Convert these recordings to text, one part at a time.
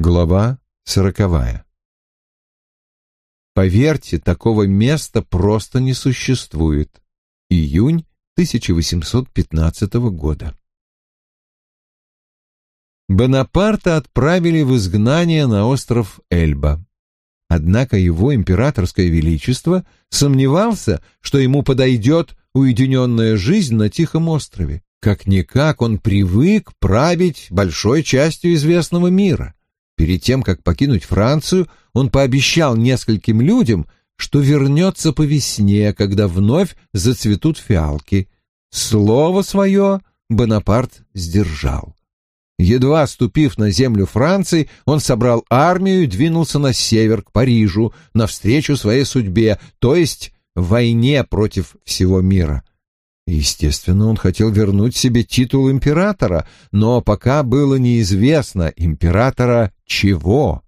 Глава сороковая. Поверьте, такого места просто не существует. Июнь 1815 года. Бонапарта отправили в изгнание на остров Эльба. Однако его императорское величество сомневался, что ему подойдет уединенная жизнь на Тихом острове. Как-никак он привык править большой частью известного мира. Перед тем, как покинуть Францию, он пообещал нескольким людям, что вернется по весне, когда вновь зацветут фиалки. Слово свое Бонапарт сдержал. Едва ступив на землю Франции, он собрал армию и двинулся на север, к Парижу, навстречу своей судьбе, то есть войне против всего мира. Естественно, он хотел вернуть себе титул императора, но пока было неизвестно императора чего.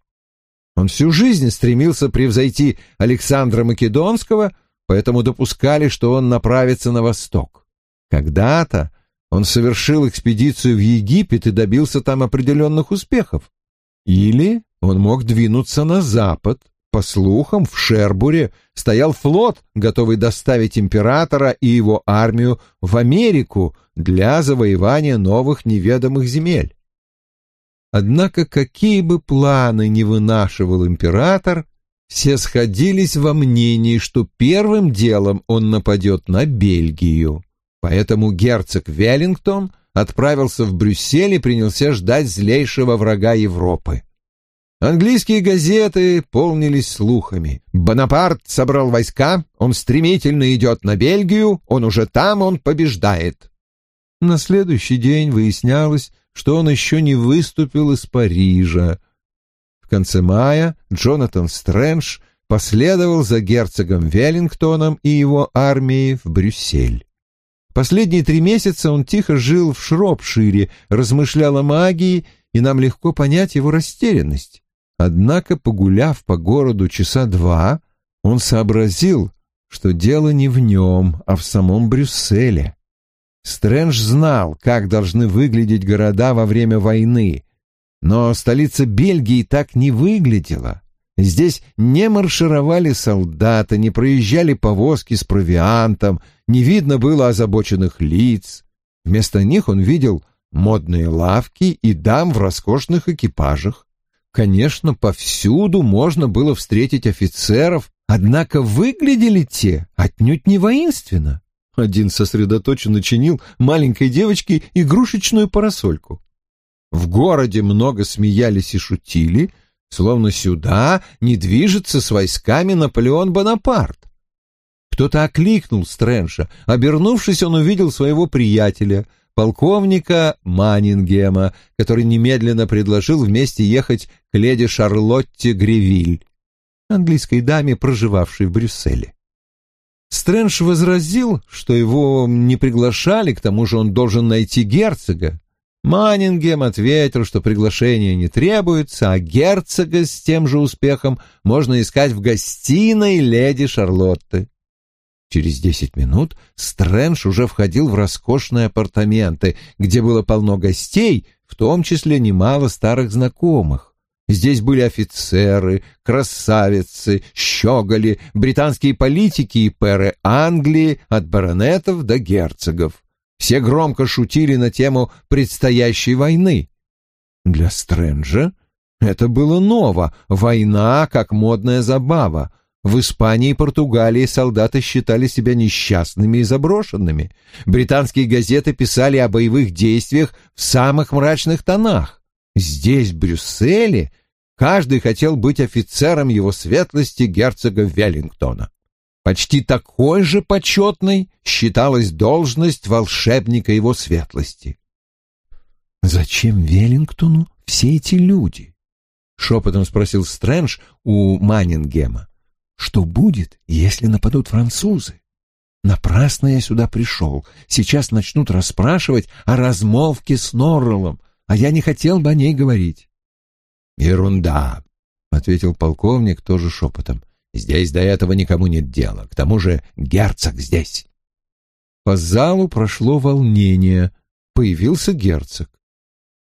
Он всю жизнь стремился превзойти Александра Македонского, поэтому допускали, что он направится на восток. Когда-то он совершил экспедицию в Египет и добился там определенных успехов. Или он мог двинуться на запад, по слухам, в Шербуре стоял флот, готовый доставить императора и его армию в Америку для завоевания новых неведомых земель. Однако какие бы планы ни вынашивал император, все сходились во мнении, что первым делом он нападет на Бельгию. Поэтому герцог Веллингтон отправился в Брюссель и принялся ждать злейшего врага Европы. Английские газеты полнились слухами. Бонапарт собрал войска, он стремительно идет на Бельгию, он уже там, он побеждает. На следующий день выяснялось, что он еще не выступил из Парижа. В конце мая Джонатан Стрэндж последовал за герцогом Веллингтоном и его армией в Брюссель. Последние три месяца он тихо жил в Шропшире, размышлял о магии, и нам легко понять его растерянность. Однако, погуляв по городу часа два, он сообразил, что дело не в нем, а в самом Брюсселе. Стрэндж знал, как должны выглядеть города во время войны, но столица Бельгии так не выглядела. Здесь не маршировали солдаты, не проезжали повозки с провиантом, не видно было озабоченных лиц. Вместо них он видел модные лавки и дам в роскошных экипажах. Конечно, повсюду можно было встретить офицеров, однако выглядели те отнюдь не воинственно. Один сосредоточенно чинил маленькой девочке игрушечную парасольку. В городе много смеялись и шутили, словно сюда не движется с войсками Наполеон Бонапарт. Кто-то окликнул Стрэнша. Обернувшись, он увидел своего приятеля — полковника Манингема, который немедленно предложил вместе ехать к леди Шарлотте Гревиль, английской даме, проживавшей в Брюсселе. Стрэндж возразил, что его не приглашали, к тому же он должен найти герцога. Манингем ответил, что приглашение не требуется, а герцога с тем же успехом можно искать в гостиной леди Шарлотты. Через десять минут Стрэндж уже входил в роскошные апартаменты, где было полно гостей, в том числе немало старых знакомых. Здесь были офицеры, красавицы, щеголи, британские политики и пэры Англии, от баронетов до герцогов. Все громко шутили на тему предстоящей войны. Для Стрэнджа это было ново, война как модная забава, в Испании и Португалии солдаты считали себя несчастными и заброшенными. Британские газеты писали о боевых действиях в самых мрачных тонах. Здесь, в Брюсселе, каждый хотел быть офицером его светлости герцога Веллингтона. Почти такой же почетной считалась должность волшебника его светлости. «Зачем Веллингтону все эти люди?» — шепотом спросил Стрэндж у Маннингема. Что будет, если нападут французы? Напрасно я сюда пришел. Сейчас начнут расспрашивать о размолвке с Норреллом, а я не хотел бы о ней говорить. «Ерунда», — ответил полковник тоже шепотом. «Здесь до этого никому нет дела. К тому же герцог здесь». По залу прошло волнение. Появился герцог.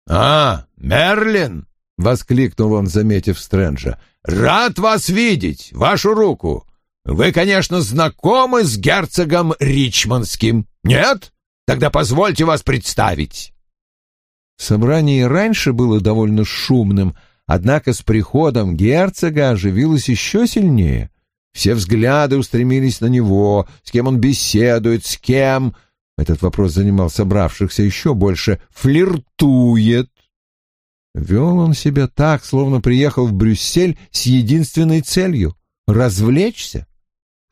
«А, Мерлин!» — воскликнул он, заметив Стрэнджа. «Рад вас видеть! Вашу руку! Вы, конечно, знакомы с герцогом Ричмондским, нет? Тогда позвольте вас представить». Собрание раньше было довольно шумным, однако с приходом герцога оживилось еще сильнее. Все взгляды устремились на него, с кем он беседует, с кем... Этот вопрос занимал собравшихся еще больше. Флиртует. Вел он себя так, словно приехал в Брюссель с единственной целью — развлечься.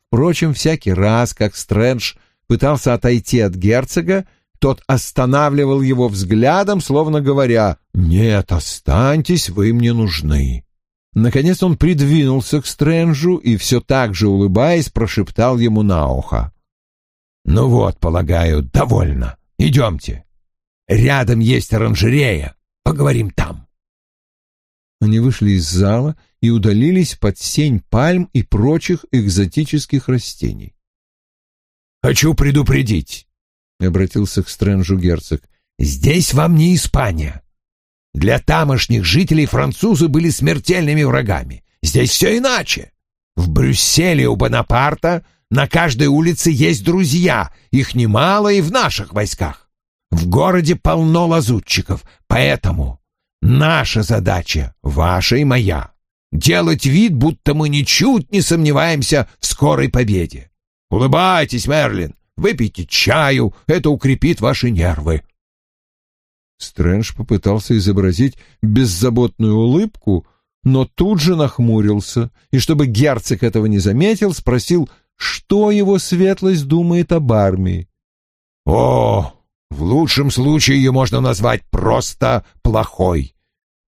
Впрочем, всякий раз, как Стрэндж пытался отойти от герцога, тот останавливал его взглядом, словно говоря «Нет, останьтесь, вы мне нужны». Наконец он придвинулся к Стрэнджу и все так же, улыбаясь, прошептал ему на ухо. «Ну вот, полагаю, довольно. Идемте. Рядом есть оранжерея. Поговорим там». Они вышли из зала и удалились под сень пальм и прочих экзотических растений. «Хочу предупредить», — обратился к Стрэнджу герцог, — «здесь вам не Испания. Для тамошних жителей французы были смертельными врагами. Здесь все иначе. В Брюсселе у Бонапарта на каждой улице есть друзья, их немало и в наших войсках. В городе полно лазутчиков, поэтому наша задача, ваша и моя, делать вид, будто мы ничуть не сомневаемся в скорой победе. Улыбайтесь, Мерлин, выпейте чаю, это укрепит ваши нервы. Стрэндж попытался изобразить беззаботную улыбку, но тут же нахмурился, и чтобы герцог этого не заметил, спросил, что его светлость думает об армии. «О, в лучшем случае ее можно назвать просто плохой.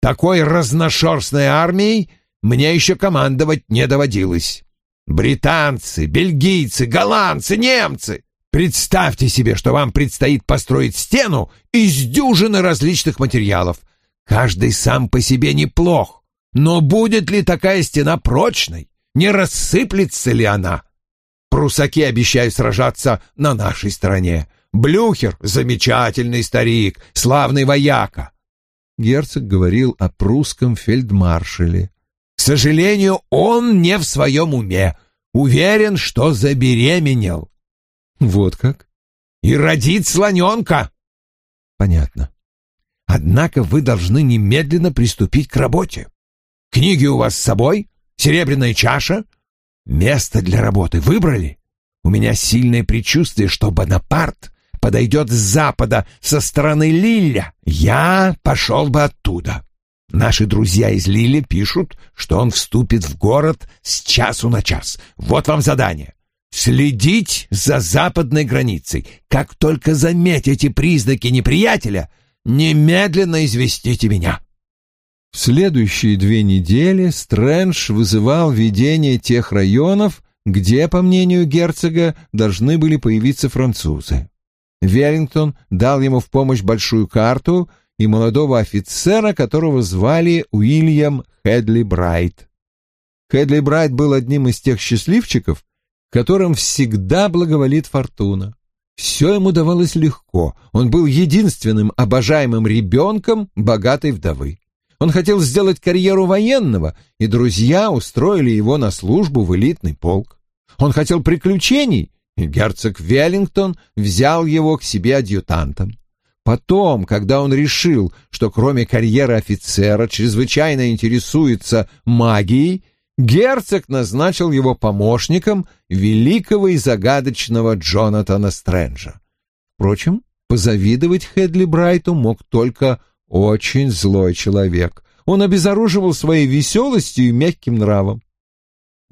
Такой разношерстной армией мне еще командовать не доводилось. Британцы, бельгийцы, голландцы, немцы Представьте себе, что вам предстоит построить стену из дюжины различных материалов. Каждый сам по себе неплох, но будет ли такая стена прочной? Не рассыплется ли она? Прусаки обещают сражаться на нашей стороне. Блюхер — замечательный старик, славный вояка. Герцог говорил о прусском фельдмаршале. К сожалению, он не в своем уме. Уверен, что забеременел. Вот как? И родить слоненка. Понятно. Однако вы должны немедленно приступить к работе. Книги у вас с собой? Серебряная чаша? Место для работы выбрали? У меня сильное предчувствие, что Бонапарт подойдет с запада, со стороны Лилля. Я пошел бы оттуда. Наши друзья из Лиля пишут, что он вступит в город с часу на час. Вот вам задание следить за западной границей. Как только заметите признаки неприятеля, немедленно известите меня. В следующие две недели Стрэндж вызывал видение тех районов, где, по мнению герцога, должны были появиться французы. Веллингтон дал ему в помощь большую карту и молодого офицера, которого звали Уильям Хедли Брайт. Хедли Брайт был одним из тех счастливчиков, которым всегда благоволит фортуна. Все ему давалось легко, он был единственным обожаемым ребенком богатой вдовы. Он хотел сделать карьеру военного, и друзья устроили его на службу в элитный полк. Он хотел приключений, и герцог Веллингтон взял его к себе адъютантом. Потом, когда он решил, что кроме карьеры офицера чрезвычайно интересуется магией, герцог назначил его помощником великого и загадочного Джонатана Стрэнджа. Впрочем, позавидовать Хедли Брайту мог только очень злой человек. Он обезоруживал своей веселостью и мягким нравом.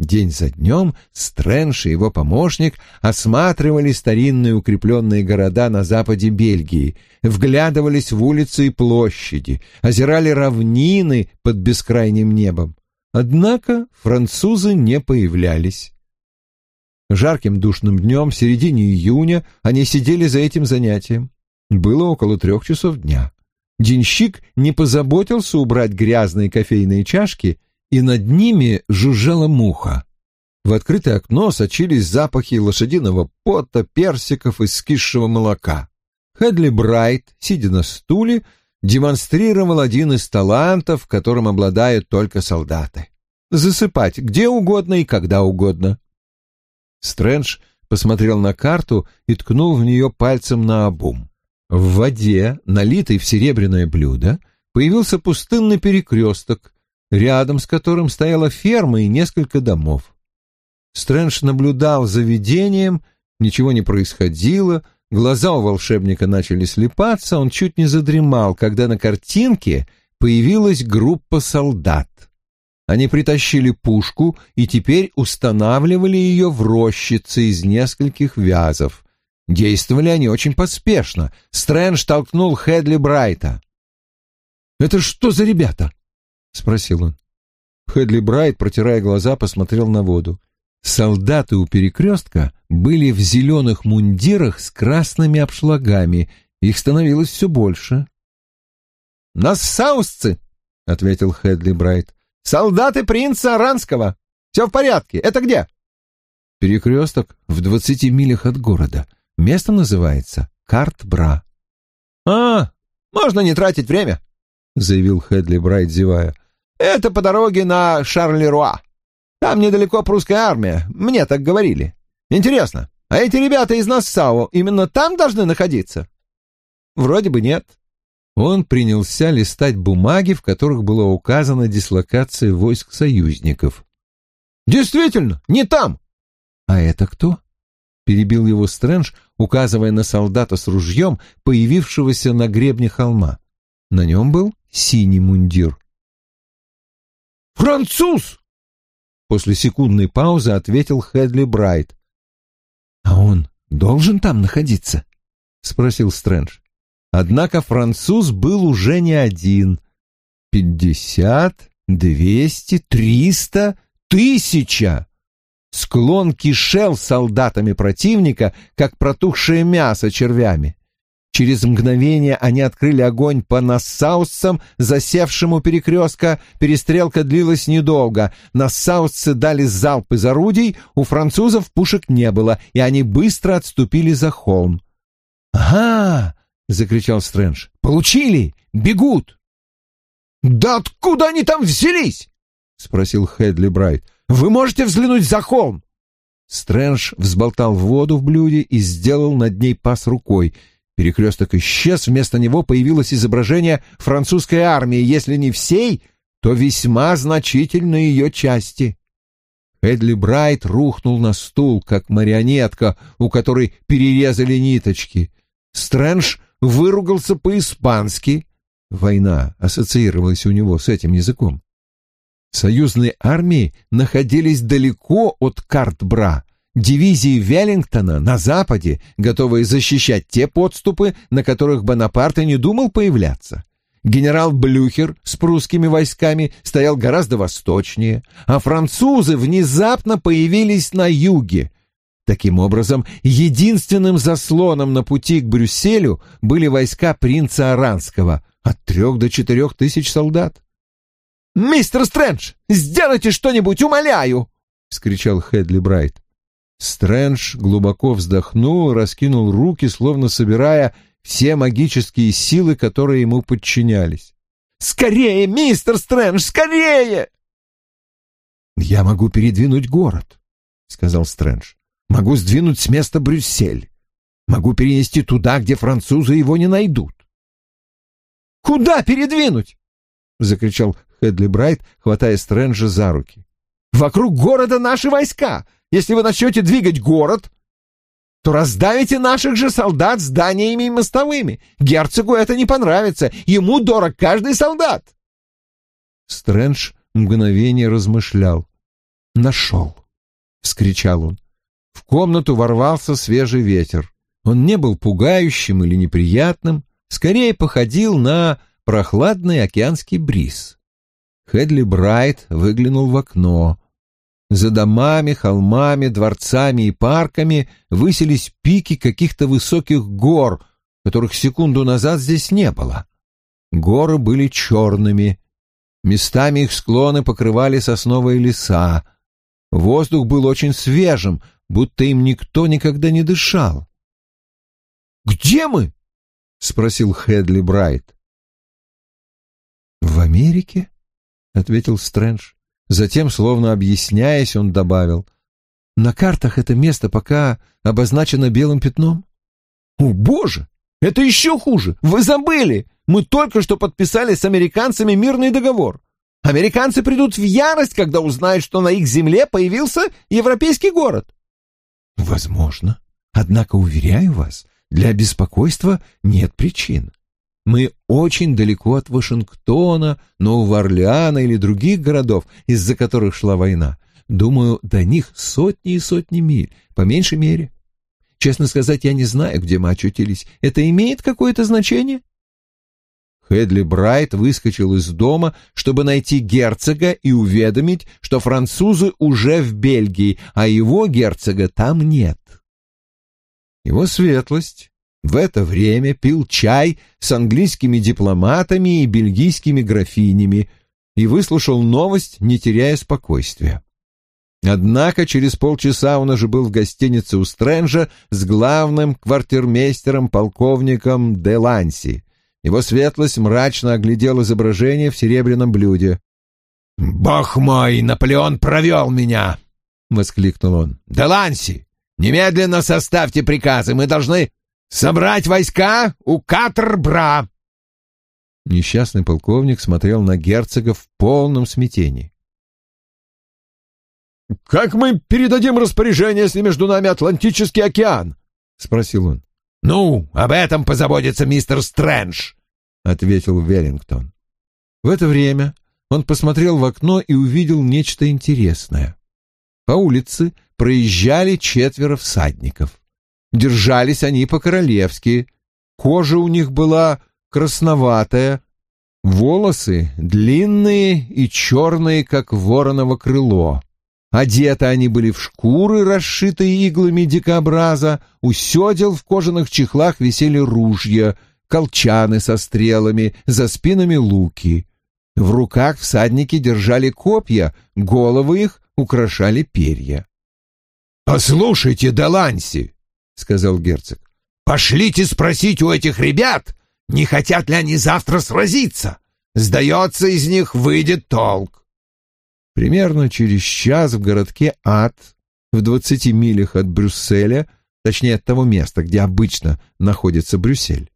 День за днем Стрэндж и его помощник осматривали старинные укрепленные города на западе Бельгии, вглядывались в улицы и площади, озирали равнины под бескрайним небом. Однако французы не появлялись. Жарким душным днем в середине июня они сидели за этим занятием. Было около трех часов дня. Денщик не позаботился убрать грязные кофейные чашки, и над ними жужжала муха. В открытое окно сочились запахи лошадиного пота, персиков и скисшего молока. Хедли Брайт, сидя на стуле, демонстрировал один из талантов, которым обладают только солдаты. Засыпать где угодно и когда угодно. Стрэндж посмотрел на карту и ткнул в нее пальцем на обум. В воде, налитой в серебряное блюдо, появился пустынный перекресток, рядом с которым стояла ферма и несколько домов. Стрэндж наблюдал за видением, ничего не происходило, глаза у волшебника начали слепаться, он чуть не задремал, когда на картинке появилась группа солдат. Они притащили пушку и теперь устанавливали ее в рощице из нескольких вязов. Действовали они очень поспешно. Стрэндж толкнул Хедли Брайта. «Это что за ребята?» — спросил он. Хедли Брайт, протирая глаза, посмотрел на воду. Солдаты у перекрестка были в зеленых мундирах с красными обшлагами. Их становилось все больше. «Нассаусцы!» — ответил Хедли Брайт. «Солдаты принца Аранского! Все в порядке. Это где?» «Перекресток в двадцати милях от города. Место называется Карт-Бра». «А, можно не тратить время», — заявил Хедли Брайт, зевая. «Это по дороге на Шарлеруа. Там недалеко прусская армия, мне так говорили. Интересно, а эти ребята из Нассау именно там должны находиться? Вроде бы нет. Он принялся листать бумаги, в которых была указана дислокация войск союзников. Действительно, не там. А это кто? Перебил его Стрэндж, указывая на солдата с ружьем, появившегося на гребне холма. На нем был синий мундир. «Француз!» После секундной паузы ответил Хедли Брайт. «А он должен там находиться?» — спросил Стрэндж. Однако француз был уже не один. Пятьдесят, двести, триста, тысяча! Склон кишел солдатами противника, как протухшее мясо червями. Через мгновение они открыли огонь по нассаусцам, засевшему у перекрестка. Перестрелка длилась недолго. Нассаусцы дали залп из орудий, у французов пушек не было, и они быстро отступили за холм. «Ага!» — закричал Стрэндж. «Получили! Бегут!» «Да откуда они там взялись?» — спросил Хедли Брайт. «Вы можете взглянуть за холм?» Стрэндж взболтал воду в блюде и сделал над ней пас рукой — Перекресток исчез, вместо него появилось изображение французской армии, если не всей, то весьма значительной ее части. Эдли Брайт рухнул на стул, как марионетка, у которой перерезали ниточки. Стрэндж выругался по-испански. Война ассоциировалась у него с этим языком. Союзные армии находились далеко от Картбра, дивизии Веллингтона на западе, готовые защищать те подступы, на которых Бонапарт и не думал появляться. Генерал Блюхер с прусскими войсками стоял гораздо восточнее, а французы внезапно появились на юге. Таким образом, единственным заслоном на пути к Брюсселю были войска принца Аранского от трех до четырех тысяч солдат. «Мистер Стрэндж, сделайте что-нибудь, умоляю!» — вскричал Хедли Брайт. Стрэндж глубоко вздохнул, раскинул руки, словно собирая все магические силы, которые ему подчинялись. «Скорее, мистер Стрэндж, скорее!» «Я могу передвинуть город», — сказал Стрэндж. «Могу сдвинуть с места Брюссель. Могу перенести туда, где французы его не найдут». «Куда передвинуть?» — закричал Хедли Брайт, хватая Стрэнджа за руки. «Вокруг города наши войска. Если вы начнете двигать город, то раздавите наших же солдат зданиями и мостовыми. Герцогу это не понравится. Ему дорог каждый солдат. Стрэндж мгновение размышлял. «Нашел!» — вскричал он. В комнату ворвался свежий ветер. Он не был пугающим или неприятным, скорее походил на прохладный океанский бриз. Хедли Брайт выглянул в окно. За домами, холмами, дворцами и парками высились пики каких-то высоких гор, которых секунду назад здесь не было. Горы были черными. Местами их склоны покрывали сосновые леса. Воздух был очень свежим, будто им никто никогда не дышал. «Где мы?» — спросил Хедли Брайт. «В Америке?» — ответил Стрэндж. Затем, словно объясняясь, он добавил. «На картах это место пока обозначено белым пятном». «О, боже! Это еще хуже! Вы забыли! Мы только что подписали с американцами мирный договор. Американцы придут в ярость, когда узнают, что на их земле появился европейский город». «Возможно. Однако, уверяю вас, для беспокойства нет причин. Мы очень далеко от Вашингтона, Нового Орлеана или других городов, из-за которых шла война. Думаю, до них сотни и сотни миль, по меньшей мере. Честно сказать, я не знаю, где мы очутились. Это имеет какое-то значение? Хедли Брайт выскочил из дома, чтобы найти герцога и уведомить, что французы уже в Бельгии, а его герцога там нет. Его светлость в это время пил чай с английскими дипломатами и бельгийскими графинями и выслушал новость, не теряя спокойствия. Однако через полчаса он уже был в гостинице у Стрэнджа с главным квартирмейстером полковником де Ланси. Его светлость мрачно оглядел изображение в серебряном блюде. «Бог мой, Наполеон провел меня!» — воскликнул он. «Де Ланси, немедленно составьте приказы, мы должны собрать войска у Катрбра!» Несчастный полковник смотрел на герцога в полном смятении. «Как мы передадим распоряжение, если между нами Атлантический океан?» — спросил он. «Ну, об этом позаботится мистер Стрэндж», — ответил Веллингтон. В это время он посмотрел в окно и увидел нечто интересное. По улице проезжали четверо всадников. Держались они по-королевски. Кожа у них была красноватая, волосы длинные и черные, как вороново крыло. Одеты они были в шкуры, расшитые иглами дикобраза, у седел в кожаных чехлах висели ружья, колчаны со стрелами, за спинами луки. В руках всадники держали копья, головы их украшали перья. «Послушайте, Деланси!» — сказал герцог. «Пошлите спросить у этих ребят, не хотят ли они завтра сразиться. Сдается, из них выйдет толк. Примерно через час в городке Ад, в двадцати милях от Брюсселя, точнее от того места, где обычно находится Брюссель,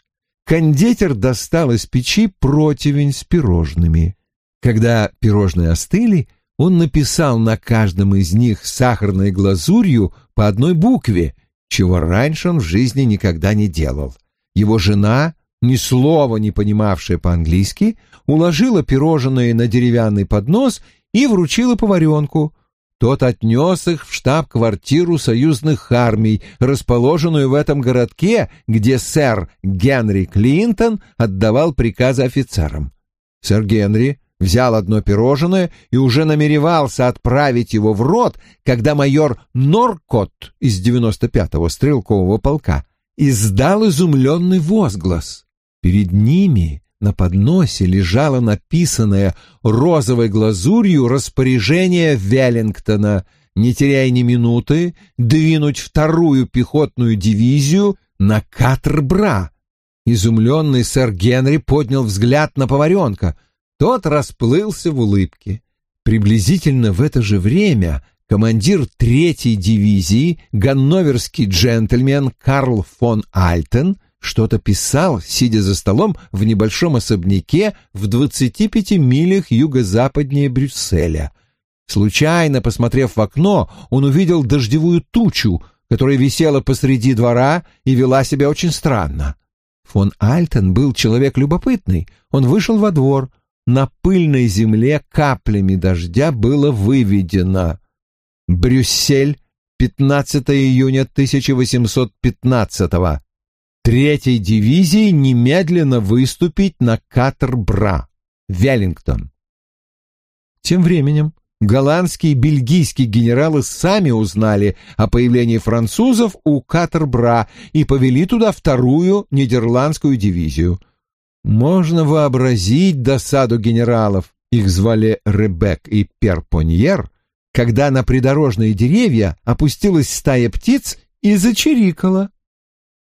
кондитер достал из печи противень с пирожными. Когда пирожные остыли, он написал на каждом из них сахарной глазурью по одной букве, чего раньше он в жизни никогда не делал. Его жена, ни слова не понимавшая по-английски, уложила пирожные на деревянный поднос и вручила поваренку. Тот отнес их в штаб-квартиру союзных армий, расположенную в этом городке, где сэр Генри Клинтон отдавал приказы офицерам. Сэр Генри взял одно пирожное и уже намеревался отправить его в рот, когда майор Норкот из 95-го стрелкового полка издал изумленный возглас. Перед ними на подносе лежало написанное розовой глазурью распоряжение Веллингтона, не теряя ни минуты, двинуть вторую пехотную дивизию на Катрбра. Изумленный сэр Генри поднял взгляд на поваренка. Тот расплылся в улыбке. Приблизительно в это же время командир третьей дивизии, ганноверский джентльмен Карл фон Альтен, что-то писал, сидя за столом в небольшом особняке в 25 милях юго-западнее Брюсселя. Случайно, посмотрев в окно, он увидел дождевую тучу, которая висела посреди двора и вела себя очень странно. Фон Альтен был человек любопытный. Он вышел во двор. На пыльной земле каплями дождя было выведено «Брюссель, 15 июня 1815 года третьей дивизии немедленно выступить на Катер-Бра, Веллингтон. Тем временем голландские и бельгийские генералы сами узнали о появлении французов у Катер-Бра и повели туда вторую нидерландскую дивизию. Можно вообразить досаду генералов, их звали Ребек и Перпоньер, когда на придорожные деревья опустилась стая птиц и зачирикала.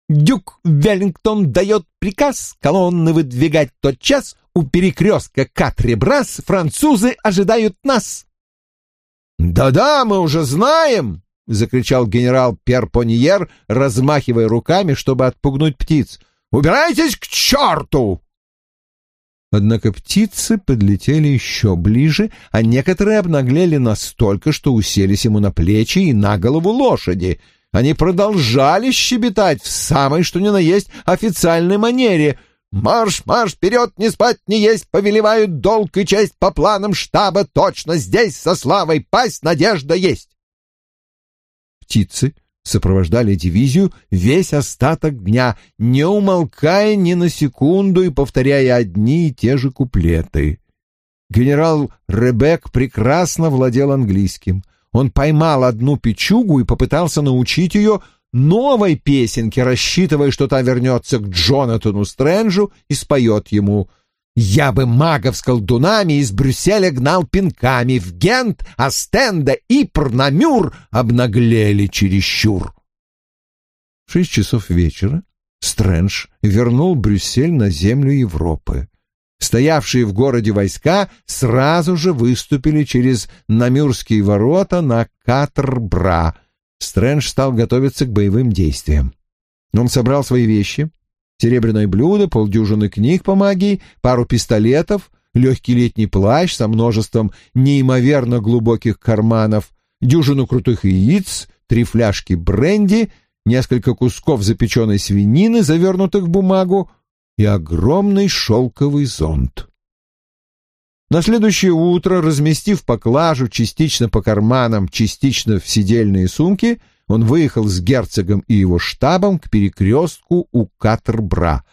Дюк Веллингтон дает приказ колонны выдвигать тот час. У перекрестка Катребрас французы ожидают нас. «Да-да, мы уже знаем!» — закричал генерал Перпоньер, размахивая руками, чтобы отпугнуть птиц. «Убирайтесь к черту!» Однако птицы подлетели еще ближе, а некоторые обнаглели настолько, что уселись ему на плечи и на голову лошади. Они продолжали щебетать в самой что ни на есть официальной манере. «Марш, марш, вперед, не спать, не есть, повелевают долг и честь по планам штаба, точно здесь со славой пасть надежда есть!» птицы сопровождали дивизию весь остаток дня, не умолкая ни на секунду и повторяя одни и те же куплеты. Генерал Ребек прекрасно владел английским. Он поймал одну печугу и попытался научить ее новой песенке, рассчитывая, что та вернется к Джонатану Стрэнджу и споет ему — я бы магов с колдунами из Брюсселя гнал пинками в Гент, Астенда и Парнамюр обнаглели чересчур. В шесть часов вечера Стрэндж вернул Брюссель на землю Европы. Стоявшие в городе войска сразу же выступили через Намюрские ворота на Катрбра. Стрэндж стал готовиться к боевым действиям. Он собрал свои вещи, серебряное блюдо, полдюжины книг по магии, пару пистолетов, легкий летний плащ со множеством неимоверно глубоких карманов, дюжину крутых яиц, три фляжки бренди, несколько кусков запеченной свинины, завернутых в бумагу, и огромный шелковый зонт. На следующее утро, разместив поклажу частично по карманам, частично в сидельные сумки, он выехал с герцогом и его штабом к перекрестку у Катербра.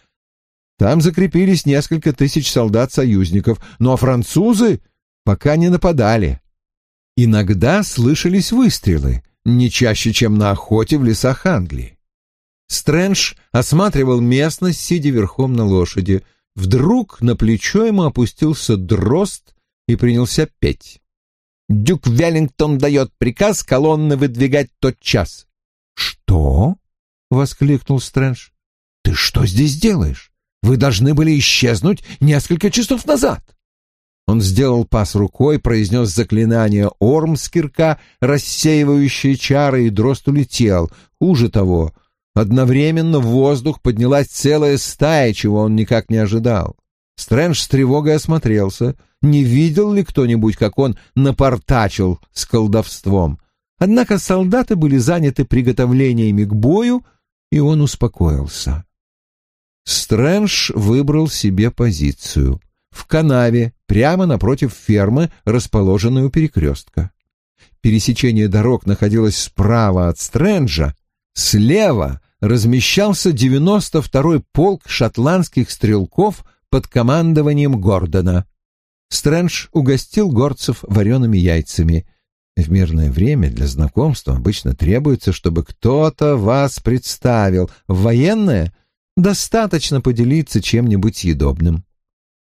Там закрепились несколько тысяч солдат-союзников, но французы пока не нападали. Иногда слышались выстрелы, не чаще, чем на охоте в лесах Англии. Стрэндж осматривал местность, сидя верхом на лошади. Вдруг на плечо ему опустился дрозд и принялся петь. Дюк Веллингтон дает приказ колонны выдвигать тот час. «Что?» — воскликнул Стрэндж. «Ты что здесь делаешь? Вы должны были исчезнуть несколько часов назад!» Он сделал пас рукой, произнес заклинание Ормскирка, рассеивающее чары, и дрозд улетел. Хуже того, одновременно в воздух поднялась целая стая, чего он никак не ожидал. Стрэндж с тревогой осмотрелся, не видел ли кто-нибудь, как он напортачил с колдовством. Однако солдаты были заняты приготовлениями к бою, и он успокоился. Стрэндж выбрал себе позицию. В канаве, прямо напротив фермы, расположенной у перекрестка. Пересечение дорог находилось справа от Стрэнджа, слева размещался 92-й полк шотландских стрелков под командованием Гордона. Стрэндж угостил горцев вареными яйцами. В мирное время для знакомства обычно требуется, чтобы кто-то вас представил. В военное достаточно поделиться чем-нибудь съедобным.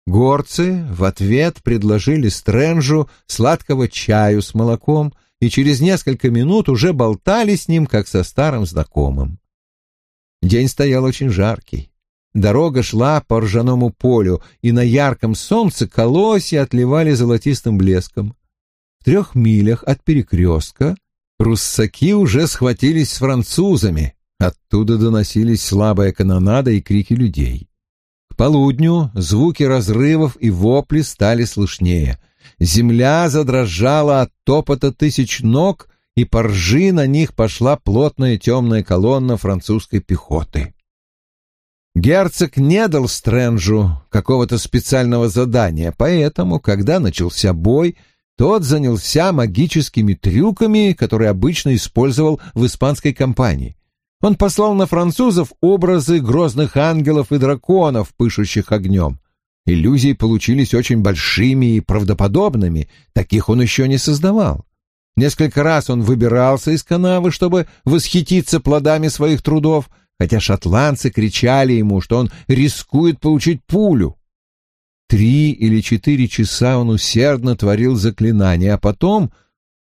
Горцы в ответ предложили Стрэнджу сладкого чаю с молоком и через несколько минут уже болтали с ним, как со старым знакомым. День стоял очень жаркий. Дорога шла по ржаному полю, и на ярком солнце колосья отливали золотистым блеском. В трех милях от перекрестка руссаки уже схватились с французами. Оттуда доносились слабая канонада и крики людей. К полудню звуки разрывов и вопли стали слышнее. Земля задрожала от топота тысяч ног, и по ржи на них пошла плотная темная колонна французской пехоты. Герцог не дал Стрэнджу какого-то специального задания, поэтому, когда начался бой, тот занялся магическими трюками, которые обычно использовал в испанской кампании. Он послал на французов образы грозных ангелов и драконов, пышущих огнем. Иллюзии получились очень большими и правдоподобными, таких он еще не создавал. Несколько раз он выбирался из канавы, чтобы восхититься плодами своих трудов, хотя шотландцы кричали ему, что он рискует получить пулю. Три или четыре часа он усердно творил заклинания, а потом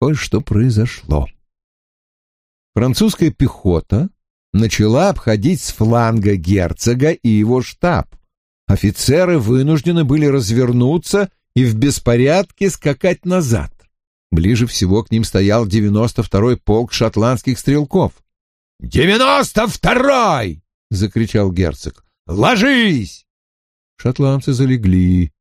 кое-что произошло. Французская пехота начала обходить с фланга герцога и его штаб. Офицеры вынуждены были развернуться и в беспорядке скакать назад. Ближе всего к ним стоял 92-й полк шотландских стрелков. «Девяносто второй!» — закричал герцог. «Ложись!» Шотландцы залегли.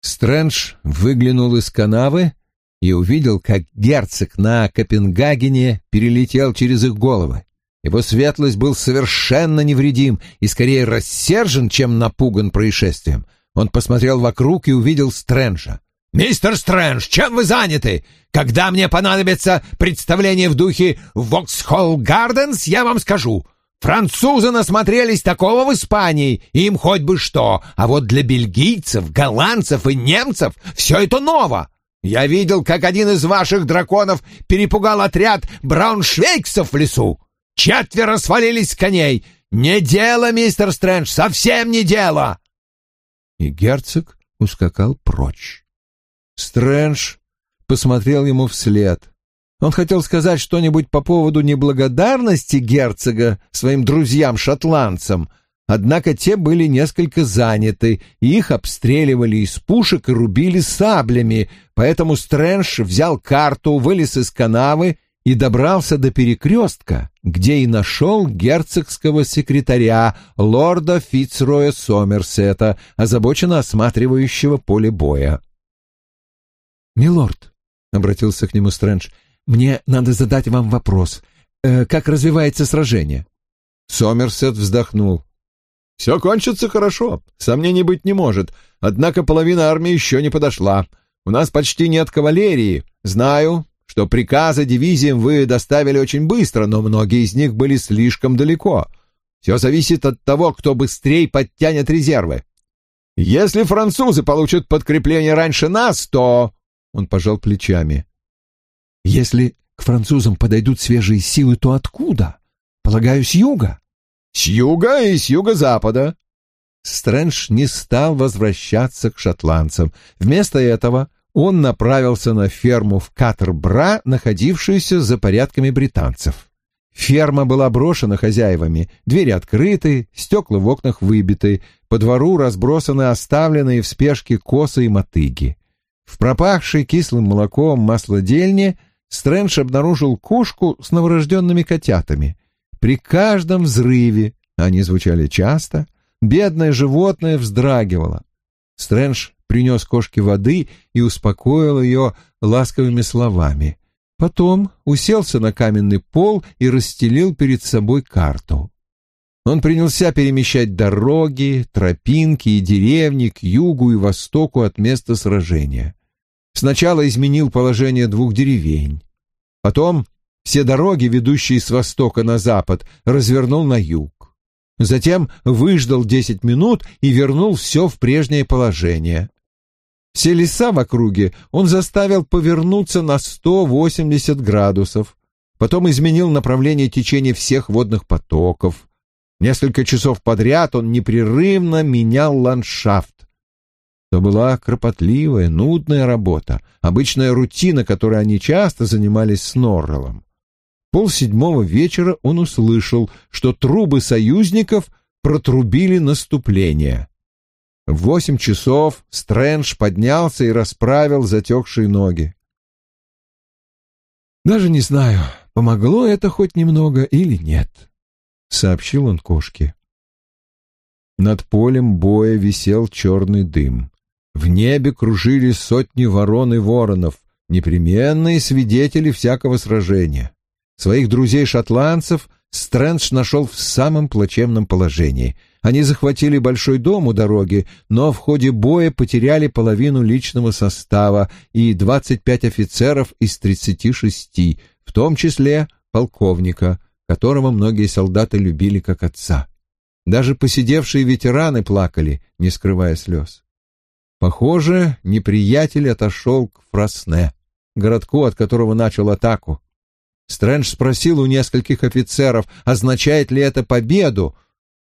Стрэндж выглянул из канавы и увидел, как герцог на Копенгагене перелетел через их головы. Его светлость был совершенно невредим и скорее рассержен, чем напуган происшествием. Он посмотрел вокруг и увидел Стрэнджа. «Мистер Стрэндж, чем вы заняты? Когда мне понадобится представление в духе «Воксхолл Гарденс», я вам скажу. Французы насмотрелись такого в Испании, им хоть бы что, а вот для бельгийцев, голландцев и немцев все это ново. Я видел, как один из ваших драконов перепугал отряд брауншвейгсов в лесу. Четверо свалились с коней. Не дело, мистер Стрэндж, совсем не дело. И герцог ускакал прочь. Стрэндж посмотрел ему вслед. Он хотел сказать что-нибудь по поводу неблагодарности герцога своим друзьям-шотландцам, однако те были несколько заняты, их обстреливали из пушек и рубили саблями, поэтому Стрэндж взял карту, вылез из канавы и добрался до перекрестка, где и нашел герцогского секретаря, лорда Фицроя Сомерсета, озабоченно осматривающего поле боя. «Милорд», — обратился к нему Стрэндж, — мне надо задать вам вопрос. Э, как развивается сражение?» Сомерсет вздохнул. «Все кончится хорошо, сомнений быть не может. Однако половина армии еще не подошла. У нас почти нет кавалерии. Знаю, что приказы дивизиям вы доставили очень быстро, но многие из них были слишком далеко. Все зависит от того, кто быстрее подтянет резервы. Если французы получат подкрепление раньше нас, то...» Он пожал плечами. Если к французам подойдут свежие силы, то откуда? Полагаю, с юга. С юга и с юго-запада. Стрэндж не стал возвращаться к шотландцам. Вместо этого он направился на ферму в Катербра, находившуюся за порядками британцев. Ферма была брошена хозяевами, двери открыты, стекла в окнах выбиты, по двору разбросаны оставленные в спешке косы и мотыги. В пропахшей кислым молоком маслодельне Стрэндж обнаружил кошку с новорожденными котятами. При каждом взрыве, они звучали часто, бедное животное вздрагивало. Стрэндж принес кошке воды и успокоил ее ласковыми словами. Потом уселся на каменный пол и расстелил перед собой карту. Он принялся перемещать дороги, тропинки и деревни к югу и востоку от места сражения. Сначала изменил положение двух деревень. Потом все дороги, ведущие с востока на запад, развернул на юг. Затем выждал десять минут и вернул все в прежнее положение. Все леса в округе он заставил повернуться на 180 градусов. Потом изменил направление течения всех водных потоков. Несколько часов подряд он непрерывно менял ландшафт, то была кропотливая, нудная работа, обычная рутина, которой они часто занимались с Норреллом. Пол седьмого вечера он услышал, что трубы союзников протрубили наступление. В восемь часов Стрэндж поднялся и расправил затекшие ноги. «Даже не знаю, помогло это хоть немного или нет», — сообщил он кошке. Над полем боя висел черный дым. В небе кружили сотни ворон и воронов, непременные свидетели всякого сражения. Своих друзей-шотландцев Стрэндж нашел в самом плачевном положении. Они захватили большой дом у дороги, но в ходе боя потеряли половину личного состава и 25 офицеров из 36, в том числе полковника, которого многие солдаты любили как отца. Даже посидевшие ветераны плакали, не скрывая слез. Похоже, неприятель отошел к Фросне, городку, от которого начал атаку. Стрэндж спросил у нескольких офицеров, означает ли это победу,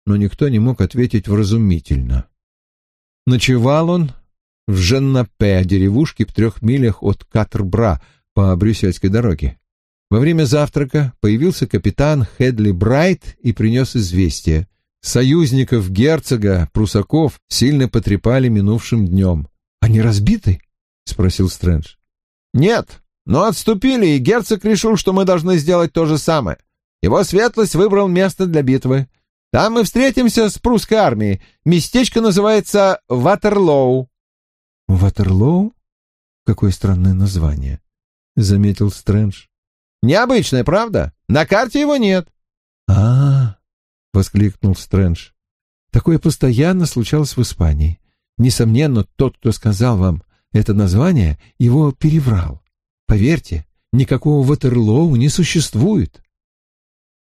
но никто не мог ответить вразумительно. Ночевал он в Женнапе, деревушке в трех милях от Катрбра по Брюссельской дороге. Во время завтрака появился капитан Хедли Брайт и принес известие. Союзников герцога, прусаков, сильно потрепали минувшим днем. «Они разбиты?» — спросил Стрэндж. «Нет, но отступили, и герцог решил, что мы должны сделать то же самое. Его светлость выбрал место для битвы. Там мы встретимся с прусской армией. Местечко называется Ватерлоу». «Ватерлоу? Какое странное название», — заметил Стрэндж. «Необычное, правда? На карте его нет». «А-а-а!» — воскликнул Стрэндж. «Такое постоянно случалось в Испании. Несомненно, тот, кто сказал вам это название, его переврал. Поверьте, никакого Ватерлоу не существует».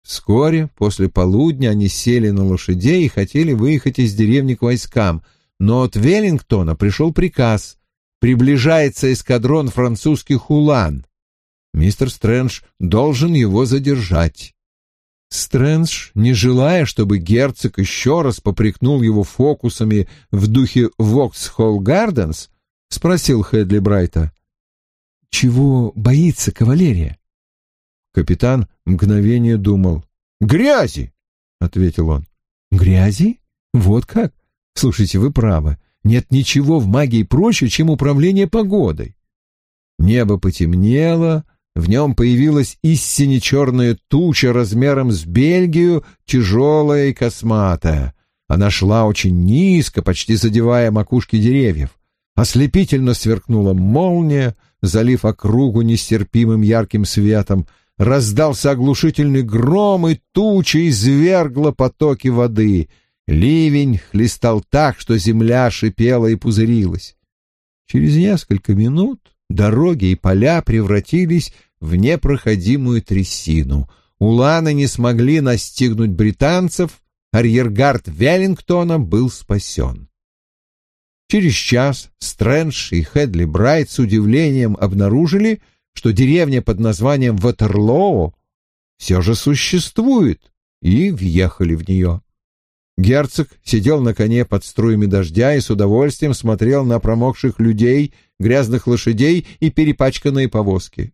Вскоре, после полудня, они сели на лошадей и хотели выехать из деревни к войскам, но от Веллингтона пришел приказ «Приближается эскадрон французских улан». Мистер Стрэндж должен его задержать. Стрэндж, не желая, чтобы герцог еще раз попрекнул его фокусами в духе «Воксхолл Гарденс», спросил Хедли Брайта. «Чего боится кавалерия?» Капитан мгновение думал. «Грязи!» — ответил он. «Грязи? Вот как? Слушайте, вы правы. Нет ничего в магии проще, чем управление погодой». Небо потемнело, в нем появилась истине черная туча размером с Бельгию, тяжелая и косматая. Она шла очень низко, почти задевая макушки деревьев. Ослепительно сверкнула молния, залив округу нестерпимым ярким светом — раздался оглушительный гром, и туча извергла потоки воды. Ливень хлестал так, что земля шипела и пузырилась. Через несколько минут дороги и поля превратились в непроходимую трясину. Уланы не смогли настигнуть британцев, арьергард Веллингтона был спасен. Через час Стрэндж и Хедли Брайт с удивлением обнаружили, что деревня под названием Ватерлоо все же существует, и въехали в нее. Герцог сидел на коне под струями дождя и с удовольствием смотрел на промокших людей, грязных лошадей и перепачканные повозки.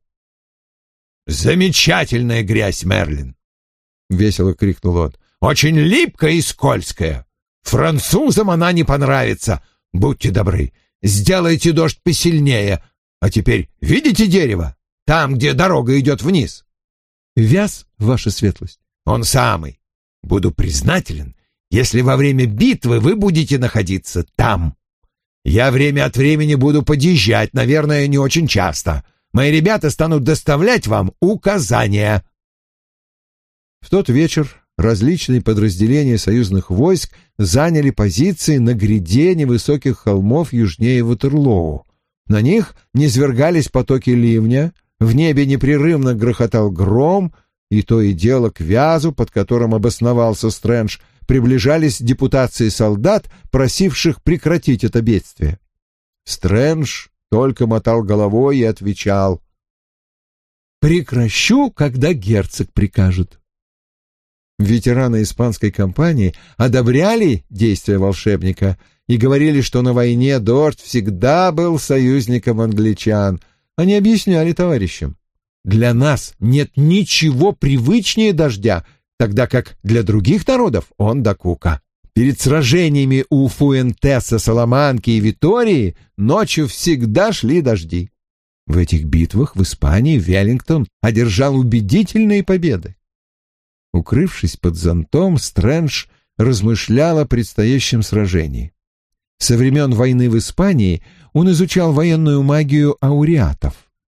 «Замечательная грязь, Мерлин!» — весело крикнул он. «Очень липкая и скользкая. Французам она не понравится. Будьте добры, сделайте дождь посильнее, а теперь видите дерево? Там, где дорога идет вниз. Вяз, ваша светлость. Он самый. Буду признателен, если во время битвы вы будете находиться там. Я время от времени буду подъезжать, наверное, не очень часто. Мои ребята станут доставлять вам указания. В тот вечер различные подразделения союзных войск заняли позиции на гряде невысоких холмов южнее Ватерлоу. На них низвергались потоки ливня, в небе непрерывно грохотал гром, и то и дело к вязу, под которым обосновался Стрэндж, приближались депутации солдат, просивших прекратить это бедствие. Стрэндж только мотал головой и отвечал «Прекращу, когда герцог прикажет». Ветераны испанской кампании одобряли действия волшебника — и говорили, что на войне дождь всегда был союзником англичан. Они объясняли товарищам. Для нас нет ничего привычнее дождя, тогда как для других народов он докука. Перед сражениями у Фуэнтеса, Саламанки и Витории ночью всегда шли дожди. В этих битвах в Испании Веллингтон одержал убедительные победы. Укрывшись под зонтом, Стрэндж размышлял о предстоящем сражении. Со времен войны в Испании он изучал военную магию ауреатов.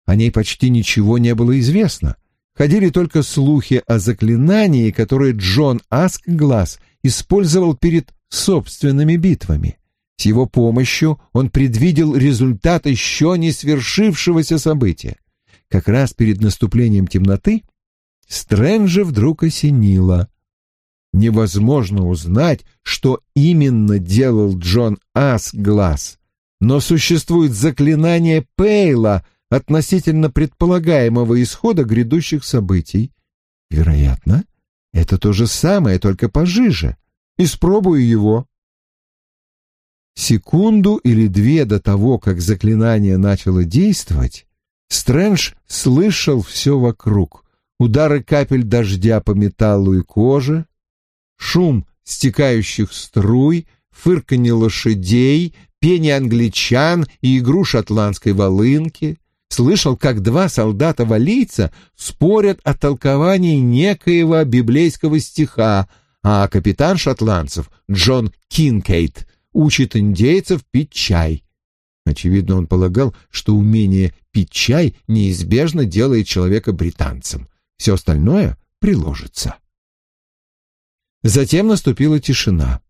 О ней почти ничего не было известно. Ходили только слухи о заклинании, которое Джон Аскглаз использовал перед собственными битвами. С его помощью он предвидел результат еще не свершившегося события. Как раз перед наступлением темноты Стрэнджа вдруг осенило невозможно узнать, что именно делал Джон Асглаз, но существует заклинание Пейла относительно предполагаемого исхода грядущих событий. Вероятно, это то же самое, только пожиже. Испробую его. Секунду или две до того, как заклинание начало действовать, Стрэндж слышал все вокруг удары капель дождя по металлу и коже, шум стекающих струй, фырканье лошадей, пение англичан и игру шотландской волынки, слышал, как два солдата-валийца спорят о толковании некоего библейского стиха, а капитан шотландцев Джон Кинкейт учит индейцев пить чай. Очевидно, он полагал, что умение пить чай неизбежно делает человека британцем. Все остальное приложится. Затем наступила тишина.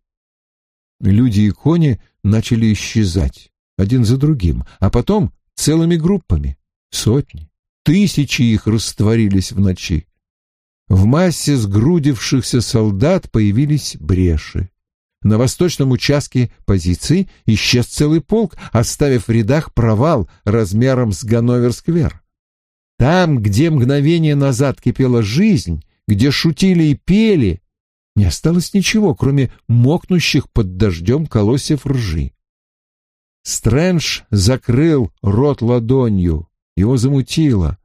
Люди и кони начали исчезать, один за другим, а потом целыми группами. Сотни, тысячи их растворились в ночи. В массе сгрудившихся солдат появились бреши. На восточном участке позиции исчез целый полк, оставив в рядах провал размером с Ганновер-сквер. Там, где мгновение назад кипела жизнь, где шутили и пели, не осталось ничего, кроме мокнущих под дождем колосьев ржи. Стрэндж закрыл рот ладонью, его замутило.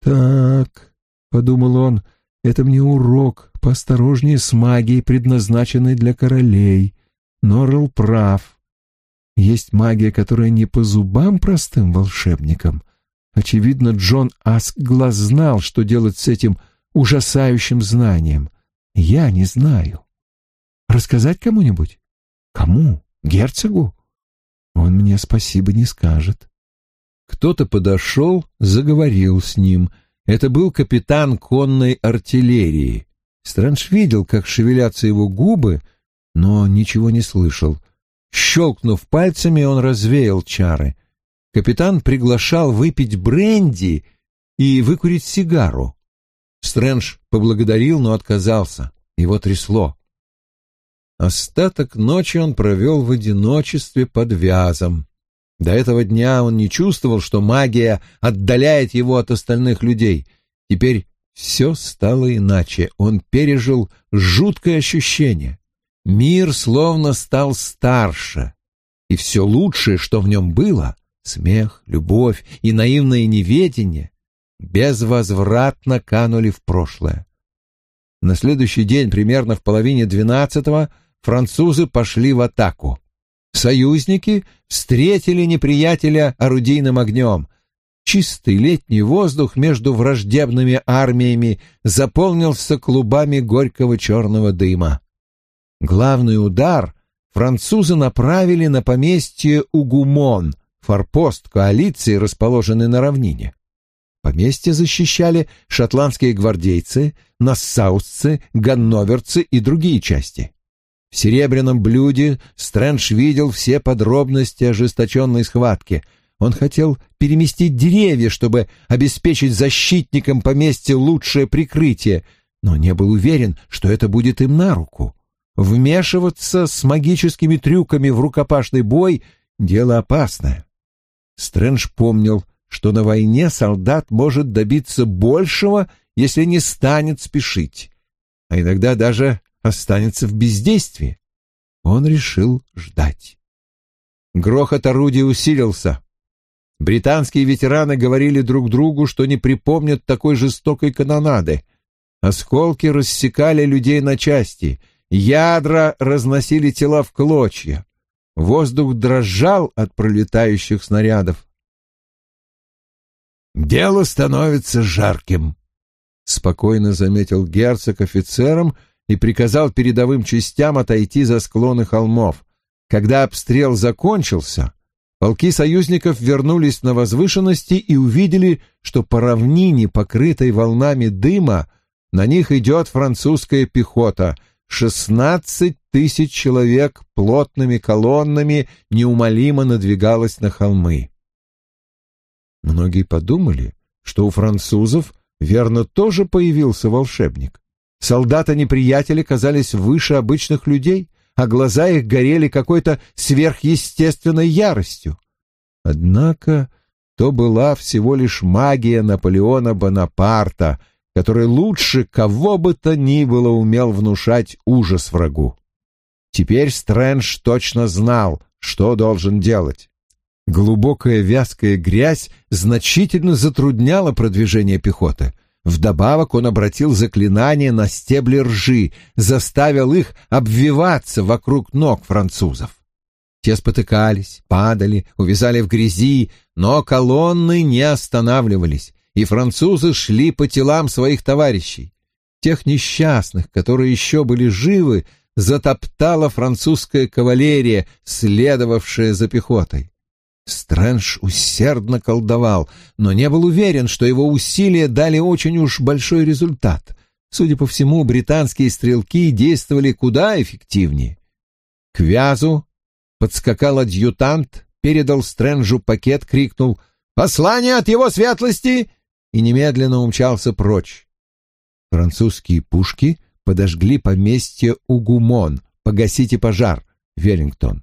«Так», — подумал он, — «это мне урок, поосторожнее с магией, предназначенной для королей. Норрелл прав. Есть магия, которая не по зубам простым волшебникам. Очевидно, Джон Аскглаз знал, что делать с этим ужасающим знанием. Я не знаю. Рассказать кому-нибудь? Кому? Герцогу? Он мне спасибо не скажет. Кто-то подошел, заговорил с ним. Это был капитан конной артиллерии. Стрэндж видел, как шевелятся его губы, но ничего не слышал. Щелкнув пальцами, он развеял чары. Капитан приглашал выпить бренди и выкурить сигару. Стрэндж поблагодарил, но отказался. Его трясло. Остаток ночи он провел в одиночестве под вязом. До этого дня он не чувствовал, что магия отдаляет его от остальных людей. Теперь все стало иначе. Он пережил жуткое ощущение. Мир словно стал старше. И все лучшее, что в нем было — смех, любовь и наивное неведение — безвозвратно канули в прошлое. На следующий день, примерно в половине двенадцатого, французы пошли в атаку. Союзники встретили неприятеля орудийным огнем. Чистый летний воздух между враждебными армиями заполнился клубами горького черного дыма. Главный удар французы направили на поместье Угумон, форпост коалиции, расположенный на равнине. Поместье защищали шотландские гвардейцы, нассаусцы, ганноверцы и другие части. В серебряном блюде Стрэндж видел все подробности ожесточенной схватки. Он хотел переместить деревья, чтобы обеспечить защитникам поместья лучшее прикрытие, но не был уверен, что это будет им на руку. Вмешиваться с магическими трюками в рукопашный бой — дело опасное. Стрэндж помнил, что на войне солдат может добиться большего, если не станет спешить, а иногда даже останется в бездействии. Он решил ждать. Грохот орудия усилился. Британские ветераны говорили друг другу, что не припомнят такой жестокой канонады. Осколки рассекали людей на части, ядра разносили тела в клочья. Воздух дрожал от пролетающих снарядов. «Дело становится жарким», — спокойно заметил герцог офицерам и приказал передовым частям отойти за склоны холмов. Когда обстрел закончился, полки союзников вернулись на возвышенности и увидели, что по равнине, покрытой волнами дыма, на них идет французская пехота — Шестнадцать тысяч человек плотными колоннами неумолимо надвигалось на холмы. Многие подумали, что у французов, верно, тоже появился волшебник. Солдаты неприятеля казались выше обычных людей, а глаза их горели какой-то сверхъестественной яростью. Однако то была всего лишь магия Наполеона Бонапарта — который лучше кого бы то ни было умел внушать ужас врагу. Теперь Стрэндж точно знал, что должен делать. Глубокая вязкая грязь значительно затрудняла продвижение пехоты. Вдобавок он обратил заклинание на стебли ржи, заставил их обвиваться вокруг ног французов. Те спотыкались, падали, увязали в грязи, но колонны не останавливались, и французы шли по телам своих товарищей. Тех несчастных, которые еще были живы, затоптала французская кавалерия, следовавшая за пехотой. Стрэндж усердно колдовал, но не был уверен, что его усилия дали очень уж большой результат. Судя по всему, британские стрелки действовали куда эффективнее. К вязу подскакал адъютант, передал Стрэнджу пакет, крикнул «Послание от его светлости!» и немедленно умчался прочь. Французские пушки подожгли поместье Угумон, погасите пожар, Веллингтон.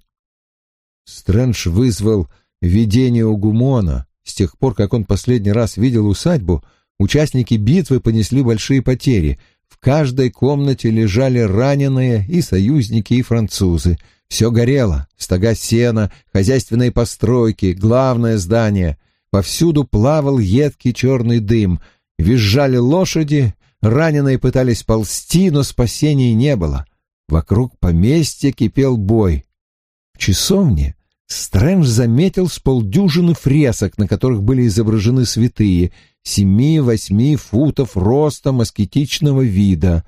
Стрэндж вызвал видение Угумона. С тех пор, как он последний раз видел усадьбу, участники битвы понесли большие потери. В каждой комнате лежали раненые и союзники, и французы. Все горело. Стога сена, хозяйственные постройки, главное здание. Повсюду плавал едкий черный дым. Визжали лошади, раненые пытались ползти, но спасения не было. Вокруг поместья кипел бой. В часовне Стрэндж заметил с полдюжины фресок, на которых были изображены святые, семи-восьми футов ростом аскетичного вида.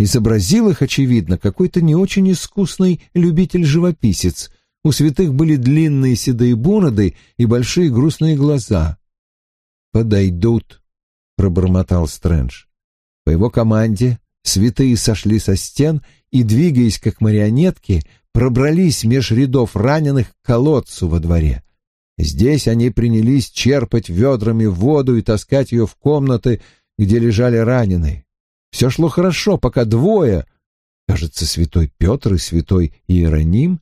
Изобразил их, очевидно, какой-то не очень искусный любитель-живописец. У святых были длинные седые бороды и большие грустные глаза. «Подойдут», — пробормотал Стрэндж. По его команде святые сошли со стен и, двигаясь как марионетки, пробрались меж рядов раненых к колодцу во дворе. Здесь они принялись черпать ведрами воду и таскать ее в комнаты, где лежали раненые. Все шло хорошо, пока двое, кажется, святой Петр и святой Иероним,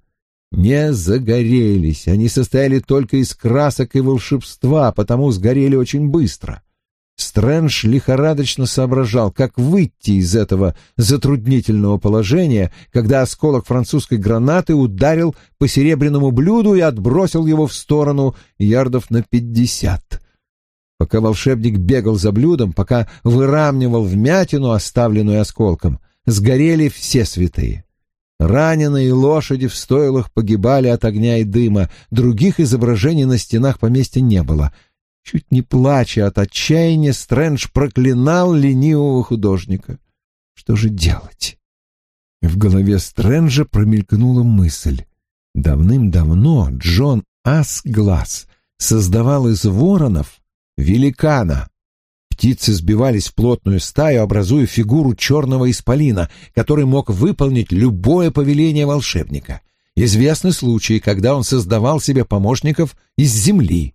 не загорелись. Они состояли только из красок и волшебства, потому сгорели очень быстро. Стрэндж лихорадочно соображал, как выйти из этого затруднительного положения, когда осколок французской гранаты ударил по серебряному блюду и отбросил его в сторону ярдов на пятьдесят. Пока волшебник бегал за блюдом, пока выравнивал вмятину, оставленную осколком, сгорели все святые. Раненые лошади в стойлах погибали от огня и дыма, других изображений на стенах поместья не было — Чуть не плача от отчаяния, Стрэндж проклинал ленивого художника. Что же делать? В голове Стрэнджа промелькнула мысль. Давным-давно Джон Асглаз создавал из воронов великана. Птицы сбивались в плотную стаю, образуя фигуру черного исполина, который мог выполнить любое повеление волшебника. Известны случаи, когда он создавал себе помощников из земли.